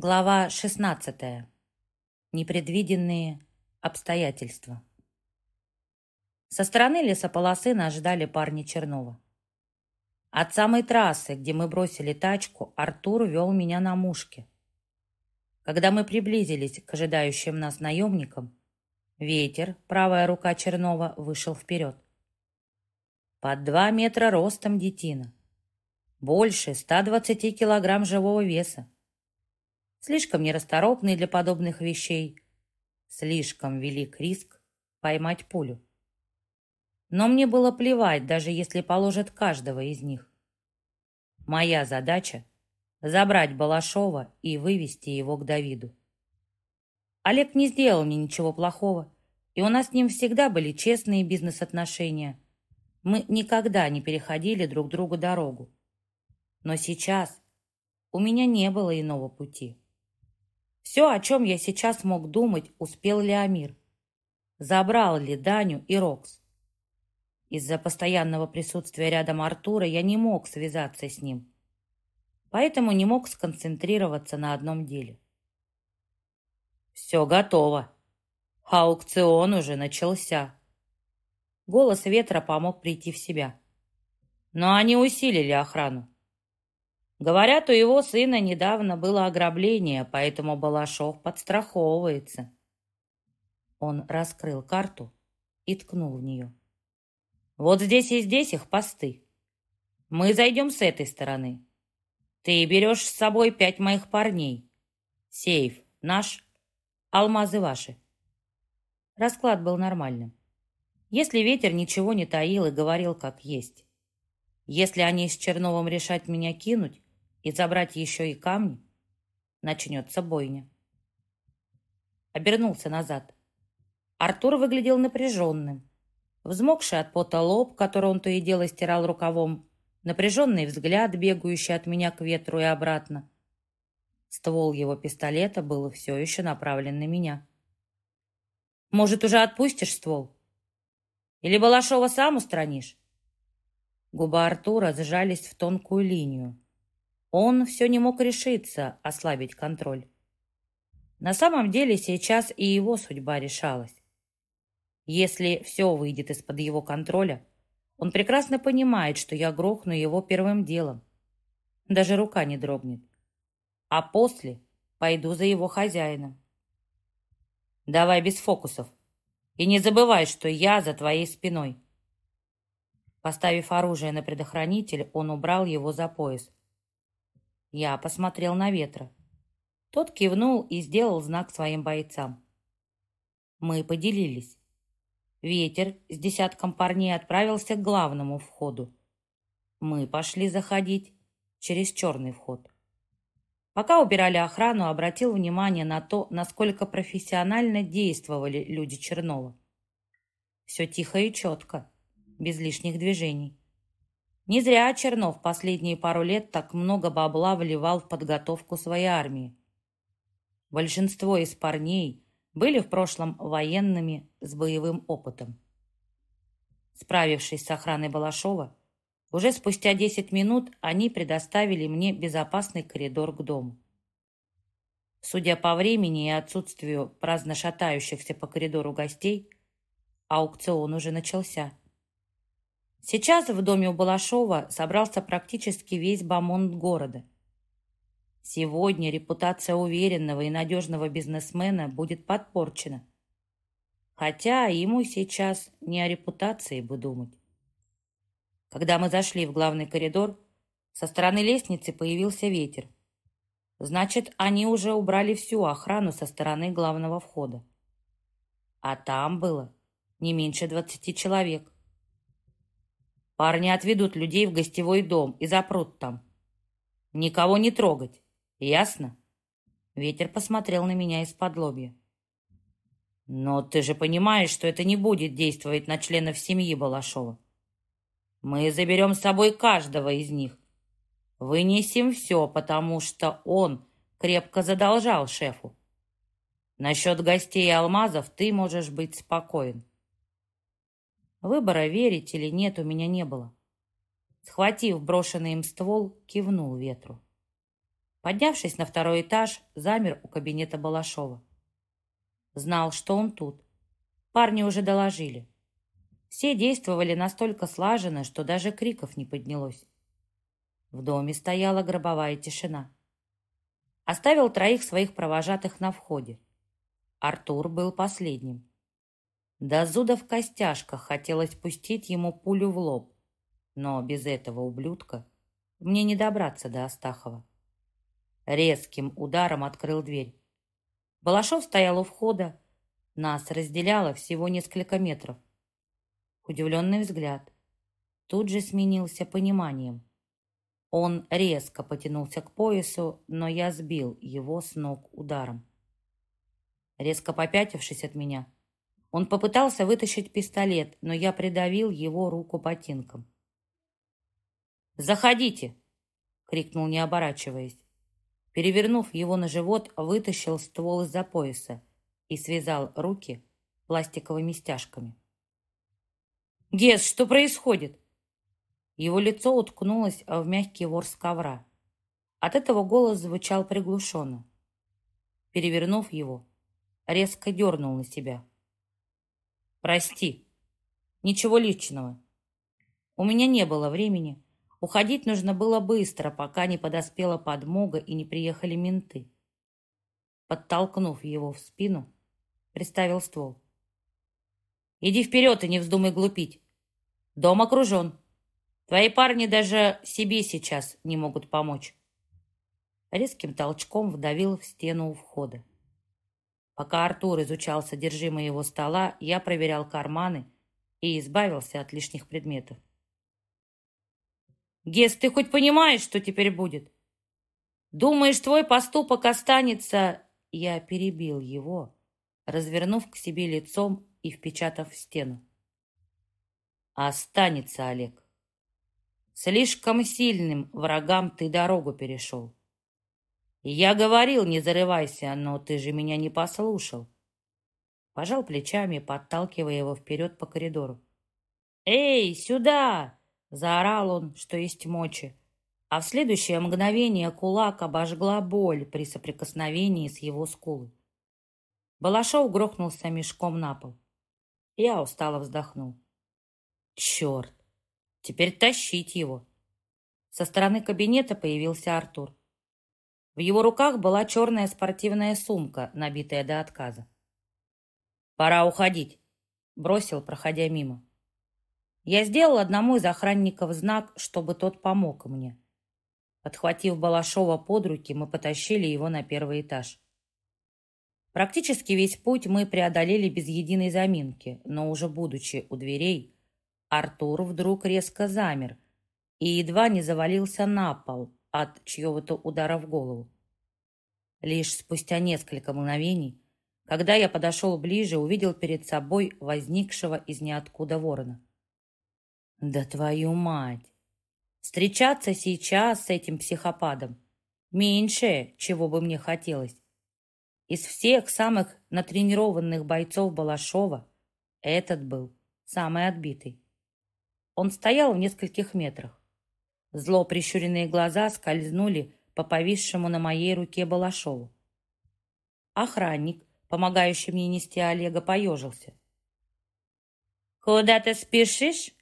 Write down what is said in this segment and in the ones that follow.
Глава 16. Непредвиденные обстоятельства. Со стороны лесополосы нас ждали парни Чернова. От самой трассы, где мы бросили тачку, Артур вел меня на мушке. Когда мы приблизились к ожидающим нас наемникам, ветер, правая рука Чернова, вышел вперед. Под два метра ростом детина. Больше 120 килограмм живого веса слишком нерасторопный для подобных вещей. Слишком велик риск поймать пулю. Но мне было плевать, даже если положат каждого из них. Моя задача — забрать Балашова и вывести его к Давиду. Олег не сделал мне ничего плохого, и у нас с ним всегда были честные бизнес-отношения. Мы никогда не переходили друг другу дорогу. Но сейчас у меня не было иного пути. Все, о чем я сейчас мог думать, успел ли Амир. Забрал ли Даню и Рокс. Из-за постоянного присутствия рядом Артура я не мог связаться с ним. Поэтому не мог сконцентрироваться на одном деле. «Все готово. Аукцион уже начался». Голос ветра помог прийти в себя. Но они усилили охрану. Говорят, у его сына недавно было ограбление, поэтому Балашов подстраховывается. Он раскрыл карту и ткнул в нее. Вот здесь и здесь их посты. Мы зайдем с этой стороны. Ты берешь с собой пять моих парней. Сейф наш, алмазы ваши. Расклад был нормальным. Если ветер ничего не таил и говорил как есть. Если они с Черновым решат меня кинуть, и забрать еще и камни, начнется бойня. Обернулся назад. Артур выглядел напряженным. Взмокший от пота лоб, который он то и дело стирал рукавом, напряженный взгляд, бегающий от меня к ветру и обратно. Ствол его пистолета был все еще направлен на меня. «Может, уже отпустишь ствол? Или Балашова сам устранишь?» Губы Артура сжались в тонкую линию. Он все не мог решиться ослабить контроль. На самом деле сейчас и его судьба решалась. Если все выйдет из-под его контроля, он прекрасно понимает, что я грохну его первым делом. Даже рука не дрогнет. А после пойду за его хозяином. Давай без фокусов. И не забывай, что я за твоей спиной. Поставив оружие на предохранитель, он убрал его за пояс. Я посмотрел на ветра. Тот кивнул и сделал знак своим бойцам. Мы поделились. Ветер с десятком парней отправился к главному входу. Мы пошли заходить через черный вход. Пока убирали охрану, обратил внимание на то, насколько профессионально действовали люди Чернова. Все тихо и четко, без лишних движений. Не зря Чернов последние пару лет так много бабла вливал в подготовку своей армии. Большинство из парней были в прошлом военными с боевым опытом. Справившись с охраной Балашова, уже спустя 10 минут они предоставили мне безопасный коридор к дому. Судя по времени и отсутствию праздно шатающихся по коридору гостей, аукцион уже начался. Сейчас в доме у Балашова собрался практически весь бомонд города. Сегодня репутация уверенного и надежного бизнесмена будет подпорчена. Хотя ему сейчас не о репутации бы думать. Когда мы зашли в главный коридор, со стороны лестницы появился ветер. Значит, они уже убрали всю охрану со стороны главного входа. А там было не меньше двадцати человек. Парни отведут людей в гостевой дом и запрут там. Никого не трогать. Ясно? Ветер посмотрел на меня из-под лобья. Но ты же понимаешь, что это не будет действовать на членов семьи Балашова. Мы заберем с собой каждого из них. Вынесем все, потому что он крепко задолжал шефу. Насчет гостей и алмазов ты можешь быть спокоен. Выбора, верить или нет, у меня не было. Схватив брошенный им ствол, кивнул ветру. Поднявшись на второй этаж, замер у кабинета Балашова. Знал, что он тут. Парни уже доложили. Все действовали настолько слаженно, что даже криков не поднялось. В доме стояла гробовая тишина. Оставил троих своих провожатых на входе. Артур был последним. До зуда в костяшках хотелось пустить ему пулю в лоб, но без этого ублюдка мне не добраться до Астахова. Резким ударом открыл дверь. Балашов стоял у входа. Нас разделяло всего несколько метров. Удивленный взгляд тут же сменился пониманием. Он резко потянулся к поясу, но я сбил его с ног ударом. Резко попятившись от меня, он попытался вытащить пистолет, но я придавил его руку ботинком. «Заходите!» — крикнул, не оборачиваясь. Перевернув его на живот, вытащил ствол из-за пояса и связал руки пластиковыми стяжками. «Гес, что происходит?» Его лицо уткнулось в мягкий ворс ковра. От этого голос звучал приглушенно. Перевернув его, резко дернул на себя. «Прости, ничего личного. У меня не было времени. Уходить нужно было быстро, пока не подоспела подмога и не приехали менты». Подтолкнув его в спину, приставил ствол. «Иди вперед и не вздумай глупить. Дом окружен». Твои парни даже себе сейчас не могут помочь. Резким толчком вдавил в стену у входа. Пока Артур изучал содержимое его стола, я проверял карманы и избавился от лишних предметов. «Гес, ты хоть понимаешь, что теперь будет? Думаешь, твой поступок останется...» Я перебил его, развернув к себе лицом и впечатав в стену. «Останется, Олег. Слишком сильным врагам ты дорогу перешел. Я говорил, не зарывайся, но ты же меня не послушал. Пожал плечами, подталкивая его вперед по коридору. «Эй, сюда!» — заорал он, что есть мочи. А в следующее мгновение кулак обожгла боль при соприкосновении с его скулой. Балашов грохнулся мешком на пол. Я устало вздохнул. «Черт! Теперь тащить его. Со стороны кабинета появился Артур. В его руках была черная спортивная сумка, набитая до отказа. «Пора уходить», — бросил, проходя мимо. Я сделал одному из охранников знак, чтобы тот помог мне. Подхватив Балашова под руки, мы потащили его на первый этаж. Практически весь путь мы преодолели без единой заминки, но уже будучи у дверей, Артур вдруг резко замер и едва не завалился на пол от чьего-то удара в голову. Лишь спустя несколько мгновений, когда я подошел ближе, увидел перед собой возникшего из ниоткуда ворона. «Да твою мать! Встречаться сейчас с этим психопатом меньше, чего бы мне хотелось. Из всех самых натренированных бойцов Балашова этот был самый отбитый. Он стоял в нескольких метрах. Зло прищуренные глаза скользнули по повисшему на моей руке Балашову. Охранник, помогающий мне нести Олега, поежился. «Куда ты спешишь?»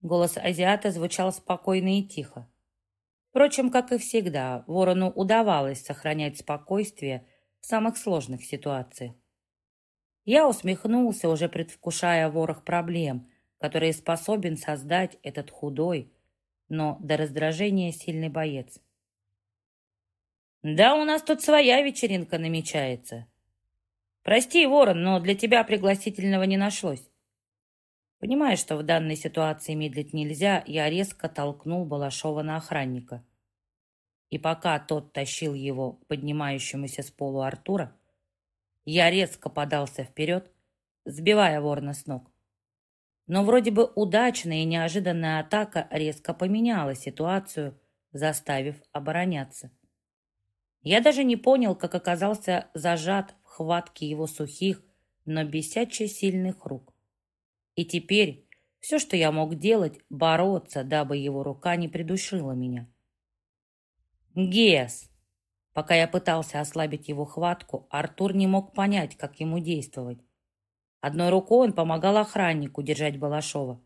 Голос азиата звучал спокойно и тихо. Впрочем, как и всегда, ворону удавалось сохранять спокойствие в самых сложных ситуациях. Я усмехнулся, уже предвкушая ворох проблем, который способен создать этот худой, но до раздражения сильный боец. «Да у нас тут своя вечеринка намечается. Прости, Ворон, но для тебя пригласительного не нашлось». Понимая, что в данной ситуации медлить нельзя, я резко толкнул Балашова на охранника. И пока тот тащил его к поднимающемуся с полу Артура, я резко подался вперед, сбивая ворона с ног. Но вроде бы удачная и неожиданная атака резко поменяла ситуацию, заставив обороняться. Я даже не понял, как оказался зажат в хватке его сухих, но бесяче сильных рук. И теперь все, что я мог делать, бороться, дабы его рука не придушила меня. «Гес, Пока я пытался ослабить его хватку, Артур не мог понять, как ему действовать. Одной рукой он помогал охраннику держать Балашова,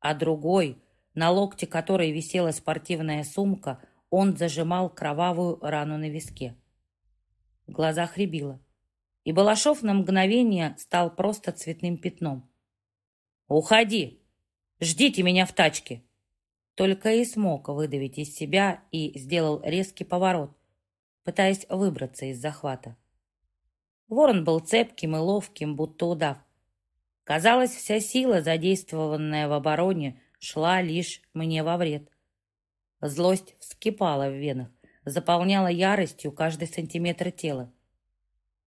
а другой, на локте которой висела спортивная сумка, он зажимал кровавую рану на виске. В глазах рябило, и Балашов на мгновение стал просто цветным пятном. «Уходи! Ждите меня в тачке!» Только и смог выдавить из себя и сделал резкий поворот, пытаясь выбраться из захвата. Ворон был цепким и ловким, будто удав. Казалось, вся сила, задействованная в обороне, шла лишь мне во вред. Злость вскипала в венах, заполняла яростью каждый сантиметр тела.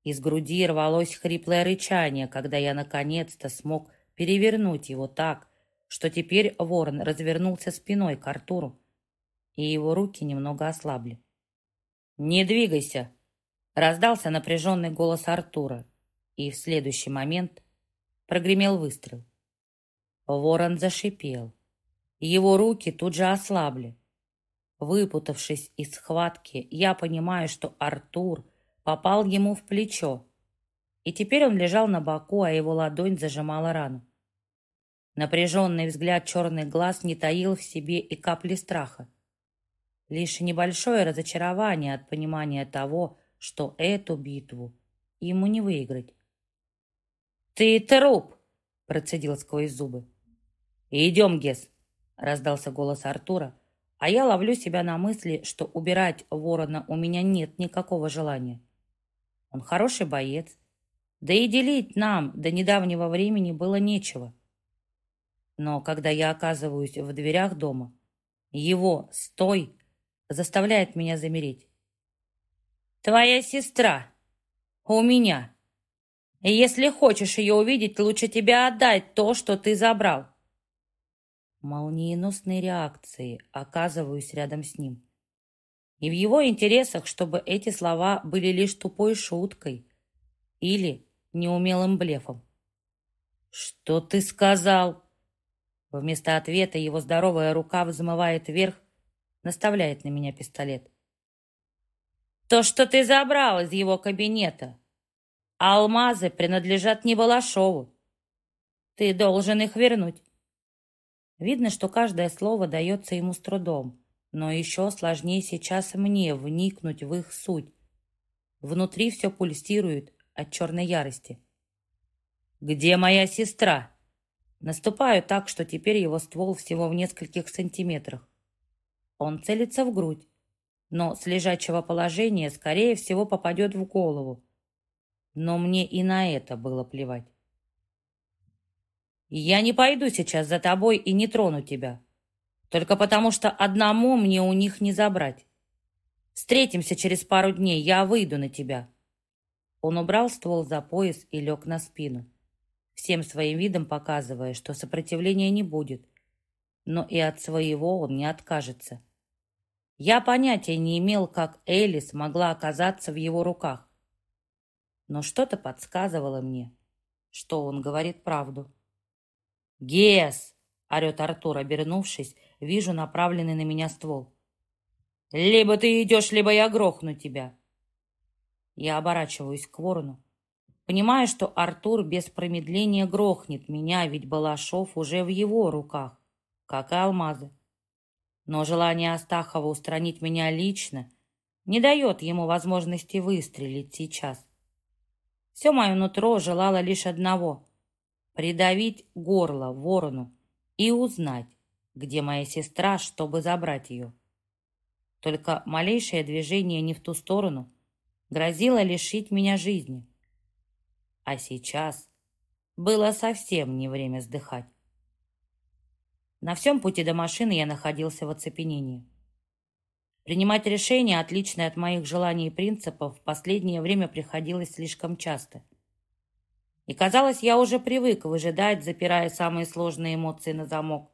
Из груди рвалось хриплое рычание, когда я наконец-то смог перевернуть его так, что теперь ворон развернулся спиной к Артуру, и его руки немного ослабли. «Не двигайся!» — раздался напряженный голос Артура, и в следующий момент Прогремел выстрел. Ворон зашипел. Его руки тут же ослабли. Выпутавшись из схватки, я понимаю, что Артур попал ему в плечо, и теперь он лежал на боку, а его ладонь зажимала рану. Напряженный взгляд черных глаз не таил в себе и капли страха. Лишь небольшое разочарование от понимания того, что эту битву ему не выиграть. «Ты труп!» — процедил сквозь зубы. «Идем, Гес!» — раздался голос Артура, а я ловлю себя на мысли, что убирать ворона у меня нет никакого желания. Он хороший боец, да и делить нам до недавнего времени было нечего. Но когда я оказываюсь в дверях дома, его «стой» заставляет меня замереть. «Твоя сестра! У меня!» Если хочешь ее увидеть, лучше тебе отдать то, что ты забрал. Молниеносной реакции оказываюсь рядом с ним. И в его интересах, чтобы эти слова были лишь тупой шуткой или неумелым блефом. «Что ты сказал?» Вместо ответа его здоровая рука взмывает вверх, наставляет на меня пистолет. «То, что ты забрал из его кабинета, алмазы принадлежат не Балашову. Ты должен их вернуть. Видно, что каждое слово дается ему с трудом, но еще сложнее сейчас мне вникнуть в их суть. Внутри все пульсирует от черной ярости. «Где моя сестра?» Наступаю так, что теперь его ствол всего в нескольких сантиметрах. Он целится в грудь, но с лежачего положения, скорее всего, попадет в голову, но мне и на это было плевать. «Я не пойду сейчас за тобой и не трону тебя, только потому что одному мне у них не забрать. Встретимся через пару дней, я выйду на тебя». Он убрал ствол за пояс и лег на спину, всем своим видом показывая, что сопротивления не будет, но и от своего он не откажется. Я понятия не имел, как Элис могла оказаться в его руках, но что-то подсказывало мне, что он говорит правду. «Гес!» — орет Артур, обернувшись, вижу направленный на меня ствол. «Либо ты идешь, либо я грохну тебя!» Я оборачиваюсь к ворону, понимая, что Артур без промедления грохнет меня, ведь Балашов уже в его руках, как и алмазы. Но желание Астахова устранить меня лично не дает ему возможности выстрелить сейчас. Все мое нутро желало лишь одного — придавить горло ворону и узнать, где моя сестра, чтобы забрать ее. Только малейшее движение не в ту сторону грозило лишить меня жизни. А сейчас было совсем не время сдыхать. На всем пути до машины я находился в оцепенении. Принимать решения, отличные от моих желаний и принципов, в последнее время приходилось слишком часто. И казалось, я уже привык выжидать, запирая самые сложные эмоции на замок.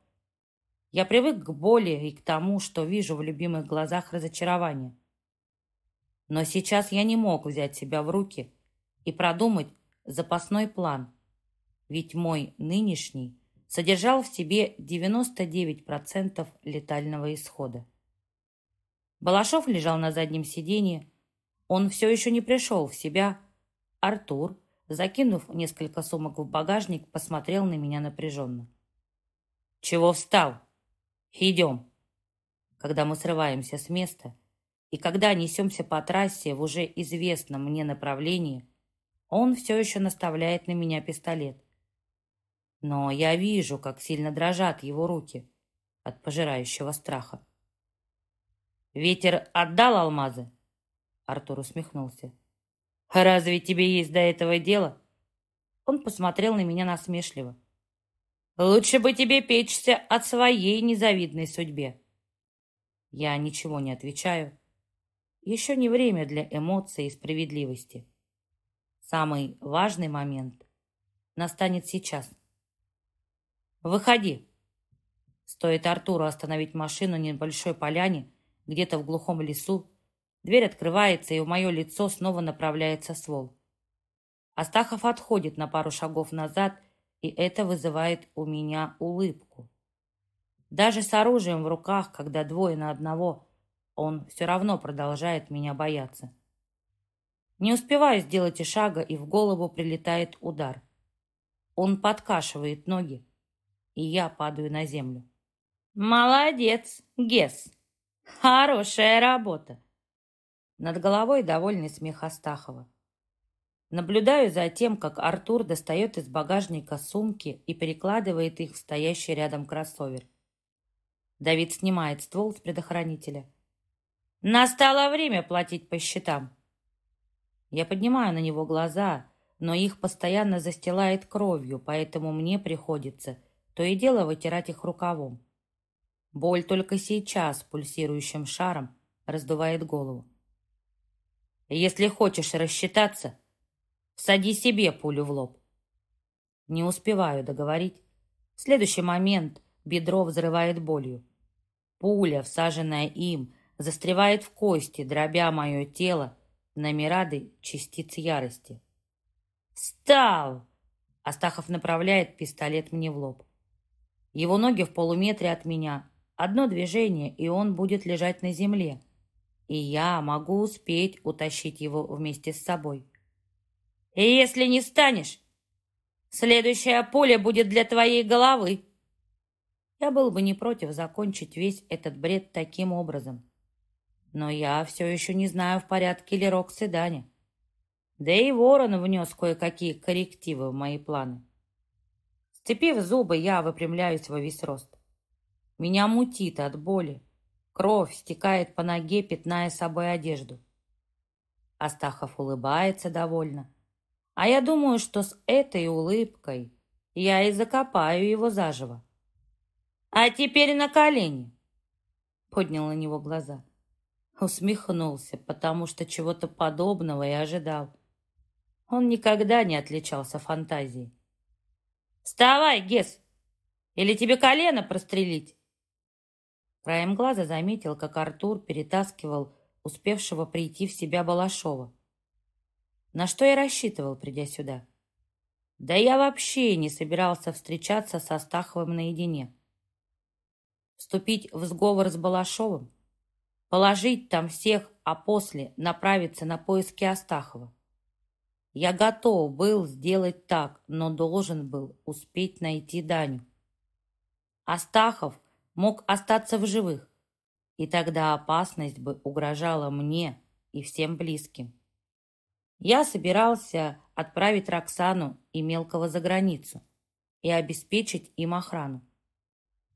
Я привык к боли и к тому, что вижу в любимых глазах разочарование. Но сейчас я не мог взять себя в руки и продумать запасной план, ведь мой нынешний содержал в себе 99% летального исхода. Балашов лежал на заднем сиденье, Он все еще не пришел в себя. Артур, закинув несколько сумок в багажник, посмотрел на меня напряженно. «Чего встал? Идем!» Когда мы срываемся с места и когда несемся по трассе в уже известном мне направлении, он все еще наставляет на меня пистолет. Но я вижу, как сильно дрожат его руки от пожирающего страха. «Ветер отдал алмазы?» Артур усмехнулся. «Разве тебе есть до этого дело?» Он посмотрел на меня насмешливо. «Лучше бы тебе печься от своей незавидной судьбе». Я ничего не отвечаю. Еще не время для эмоций и справедливости. Самый важный момент настанет сейчас. «Выходи!» Стоит Артуру остановить машину на небольшой поляне, где-то в глухом лесу, дверь открывается, и в мое лицо снова направляется ствол. Астахов отходит на пару шагов назад, и это вызывает у меня улыбку. Даже с оружием в руках, когда двое на одного, он все равно продолжает меня бояться. Не успеваю сделать и шага, и в голову прилетает удар. Он подкашивает ноги, и я падаю на землю. «Молодец, Гес! Хорошая работа!» Над головой довольный смех Астахова. Наблюдаю за тем, как Артур достает из багажника сумки и перекладывает их в стоящий рядом кроссовер. Давид снимает ствол с предохранителя. «Настало время платить по счетам!» Я поднимаю на него глаза, но их постоянно застилает кровью, поэтому мне приходится то и дело вытирать их рукавом. Боль только сейчас пульсирующим шаром раздувает голову. «Если хочешь рассчитаться, сади себе пулю в лоб». Не успеваю договорить. В следующий момент бедро взрывает болью. Пуля, всаженная им, застревает в кости, дробя мое тело на мирады частиц ярости. «Встал!» Астахов направляет пистолет мне в лоб. Его ноги в полуметре от меня. Одно движение, и он будет лежать на земле. И я могу успеть утащить его вместе с собой. И если не станешь, следующая пуля будет для твоей головы. Я был бы не против закончить весь этот бред таким образом. Но я все еще не знаю, в порядке ли Рок Седане. Да и Ворон внес кое-какие коррективы в мои планы. Сцепив зубы, я выпрямляюсь во весь рост. Меня мутит от боли. Кровь стекает по ноге, пятная собой одежду. Астахов улыбается довольно. А я думаю, что с этой улыбкой я и закопаю его заживо. «А теперь на колени!» Поднял на него глаза. Усмехнулся, потому что чего-то подобного и ожидал. Он никогда не отличался фантазией. «Вставай, Гес! Или тебе колено прострелить?» Краем глаза заметил, как Артур перетаскивал успевшего прийти в себя Балашова. На что я рассчитывал, придя сюда? Да я вообще не собирался встречаться со Стаховым наедине. Вступить в сговор с Балашовым? Положить там всех, а после направиться на поиски Астахова? Я готов был сделать так, но должен был успеть найти Даню. Астахов мог остаться в живых, и тогда опасность бы угрожала мне и всем близким. Я собирался отправить Роксану и Мелкого за границу и обеспечить им охрану.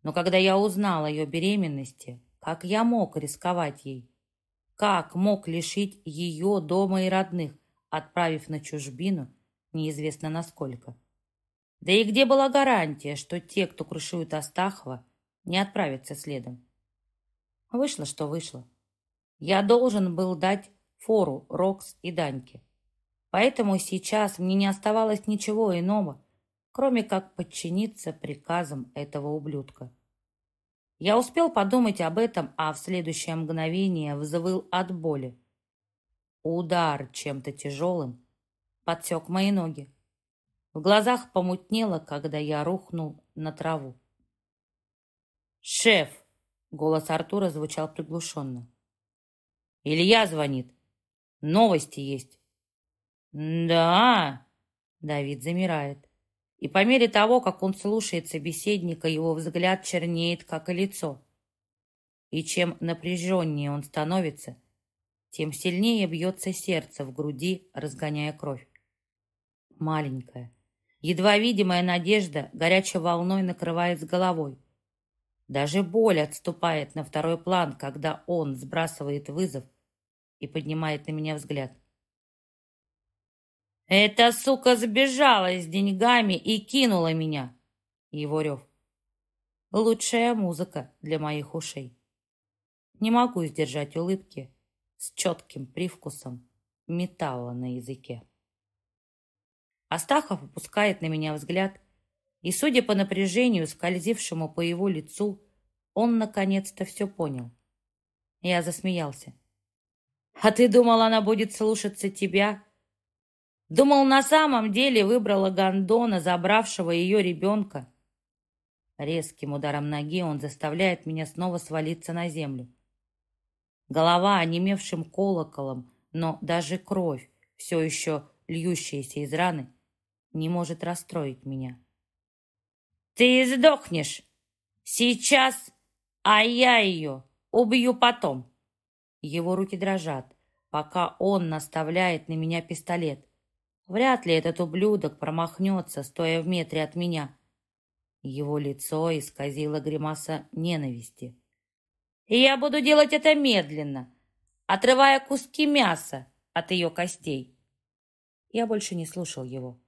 Но когда я узнал о ее беременности, как я мог рисковать ей? Как мог лишить ее дома и родных, отправив на чужбину неизвестно насколько? Да и где была гарантия, что те, кто крушует Астахова, не отправятся следом? Вышло, что вышло. Я должен был дать фору Рокс и Даньке. Поэтому сейчас мне не оставалось ничего иного, кроме как подчиниться приказам этого ублюдка. Я успел подумать об этом, а в следующее мгновение взвыл от боли. Удар чем-то тяжелым подсек мои ноги. В глазах помутнело, когда я рухнул на траву. «Шеф!» — голос Артура звучал приглушенно. «Илья звонит. Новости есть». «Да?» Давид замирает. И по мере того, как он слушает собеседника, его взгляд чернеет, как и лицо. И чем напряженнее он становится, тем сильнее бьется сердце в груди, разгоняя кровь. Маленькая, едва видимая надежда горячей волной накрывает с головой. Даже боль отступает на второй план, когда он сбрасывает вызов и поднимает на меня взгляд. «Эта сука сбежала с деньгами и кинула меня!» Его рев. Лучшая музыка для моих ушей. Не могу сдержать улыбки, с четким привкусом металла на языке. Астахов опускает на меня взгляд, и, судя по напряжению, скользившему по его лицу, он наконец-то все понял. Я засмеялся. «А ты думал, она будет слушаться тебя?» Думал, на самом деле выбрала гондона, забравшего ее ребенка. Резким ударом ноги он заставляет меня снова свалиться на землю. Голова онемевшим колоколом, но даже кровь, все еще льющаяся из раны, не может расстроить меня. «Ты сдохнешь! Сейчас, а я ее убью потом!» Его руки дрожат, пока он наставляет на меня пистолет. Вряд ли этот ублюдок промахнется, стоя в метре от меня. Его лицо исказило гримаса ненависти. И я буду делать это медленно, отрывая куски мяса от ее костей. Я больше не слушал его.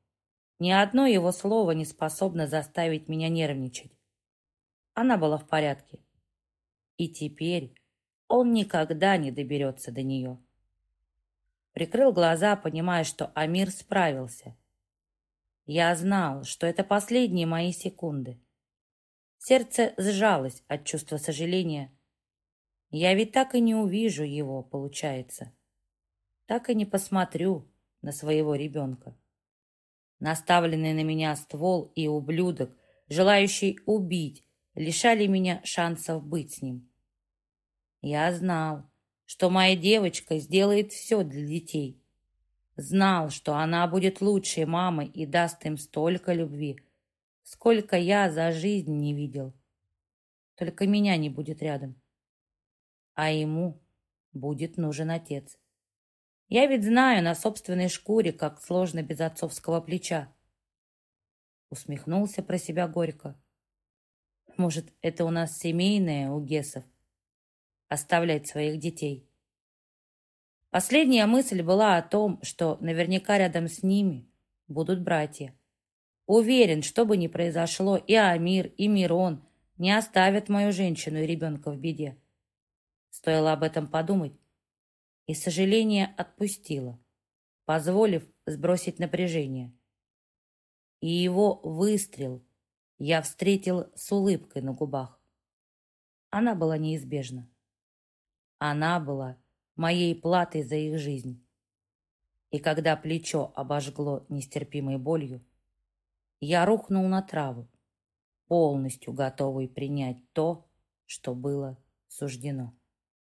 Ни одно его слово не способно заставить меня нервничать. Она была в порядке. И теперь он никогда не доберется до нее. Прикрыл глаза, понимая, что Амир справился. Я знал, что это последние мои секунды. Сердце сжалось от чувства сожаления, я ведь так и не увижу его, получается. Так и не посмотрю на своего ребенка. Наставленный на меня ствол и ублюдок, желающий убить, лишали меня шансов быть с ним. Я знал, что моя девочка сделает все для детей. Знал, что она будет лучшей мамой и даст им столько любви, сколько я за жизнь не видел. Только меня не будет рядом а ему будет нужен отец. Я ведь знаю на собственной шкуре, как сложно без отцовского плеча. Усмехнулся про себя горько. Может, это у нас семейное у Гесов? Оставлять своих детей. Последняя мысль была о том, что наверняка рядом с ними будут братья. Уверен, что бы ни произошло, и Амир, и Мирон не оставят мою женщину и ребенка в беде. Стоило об этом подумать, и сожаление отпустило, позволив сбросить напряжение. И его выстрел я встретил с улыбкой на губах. Она была неизбежна. Она была моей платой за их жизнь. И когда плечо обожгло нестерпимой болью, я рухнул на траву, полностью готовый принять то, что было суждено.